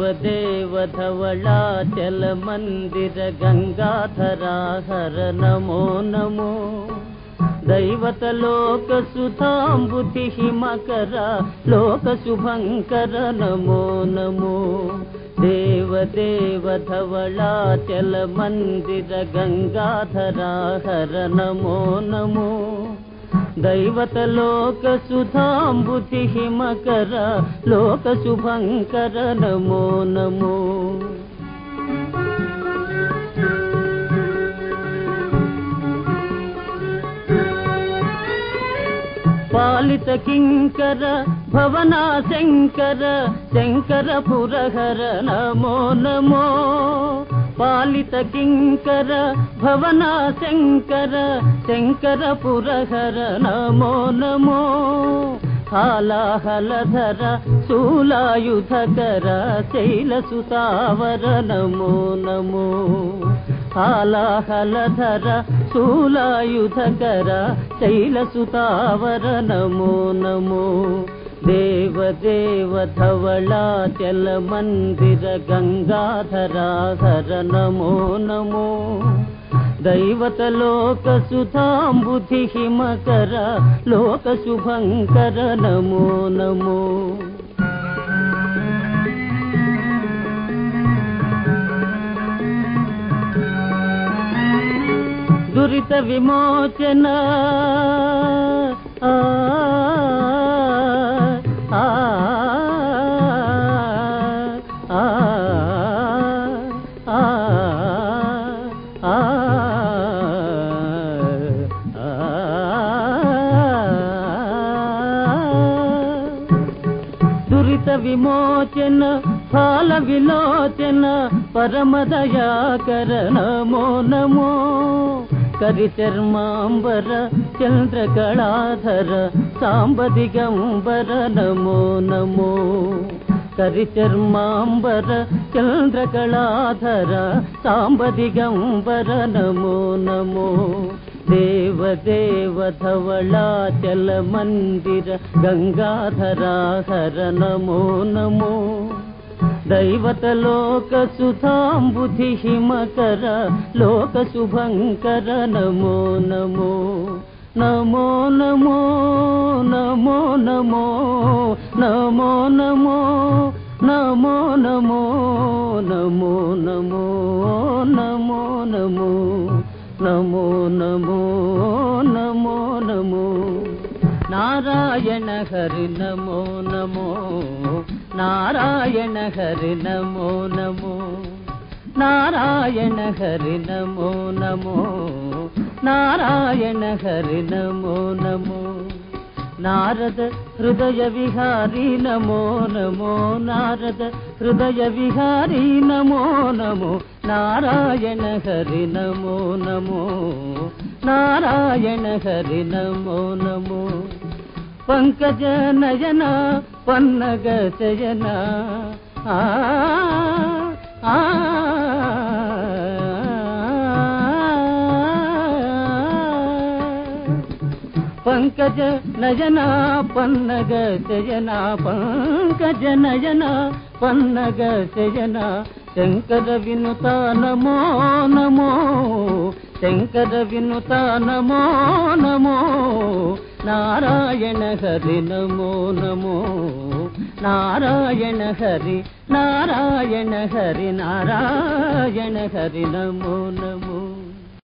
देवधवला चल मन्दिर गङ्गाधरा हर नमो नमो। दैवत लोक सुताम्बुद्धिः मकरा लोक शुभङ्कर नमो नमो। देवदेवधवळा चल मन्दिर गङ्गाधरा हर नमो नमो। दैवतलोकसुधाम्बुति हिमकर लोकशुभङ्कर नमो नमो పాలిత కింకర భవనా శంకర శంకర పురహర నమో నమో పాలిత కింకర భవన శంకర శంకర పురహర నమో నమో. హాలాహలధర శూలాయుధకర శైలసుతావర నమో నమో. హాలాహలధర శూలాయుధకర శైలసుతావర నమో నమో. देवदेव धवलाचलमन्दिर गङ्गाधराधर नमो नमो दैवतलोकसुधाम्बुधिहिमकर लोकशुभङ्कर नमो नमो दुरितविमोचना విమోచన ఫాల విలోచన పరమదయాకర నమో. నమో కరిచర్మాంబర చంద్రకళాధర సాంబదిగంబర నమో నమో. ಕರಿಚರ್ಮಾಂಬರ ಚಂದ್ರಕಳಾಧರ ಸಾಂಬದಿಗಂಬರ ನಮೋ ನಮೋ ದೇವದೇವಧವಳಾಚಲ ಮಂದಿರ ಗಂಗಾಧರಾ ಹರ ನಮೋ ನಮೋ दैवतलोकसुधाम्बुधिहिमकर लोकशुभङ्कर नमो नमो నమో నమో నమో నమో నమో నమో నమో నమో నమో నమో నమో నమో నమో నమో నమో నమో. నారాయణ హరి నమో నమో నారాయణ హరి నమో నమో. నారాయణ హరి నమో నమో. నారాయణ హరి నమో నమో. నారద హృదయ విహారీ నమో నమో. నారద హృదయ విహారీ నమో నమో. నారాయణ హరి నమో నమో. నారాయణ హరి నమో నమో. పంకజ నయన పన్నగ చయన ఆ పంకజ నయన పన్నగ శయన పంకజ నయన పన్నగ శయన శంకర వినుత నమో నమో శంకర వినుత నమో నమో నారాయణ హరి నమో నమో. నారాయణ హరి నారాయణ హరి నారాయణ హరి నమో నమో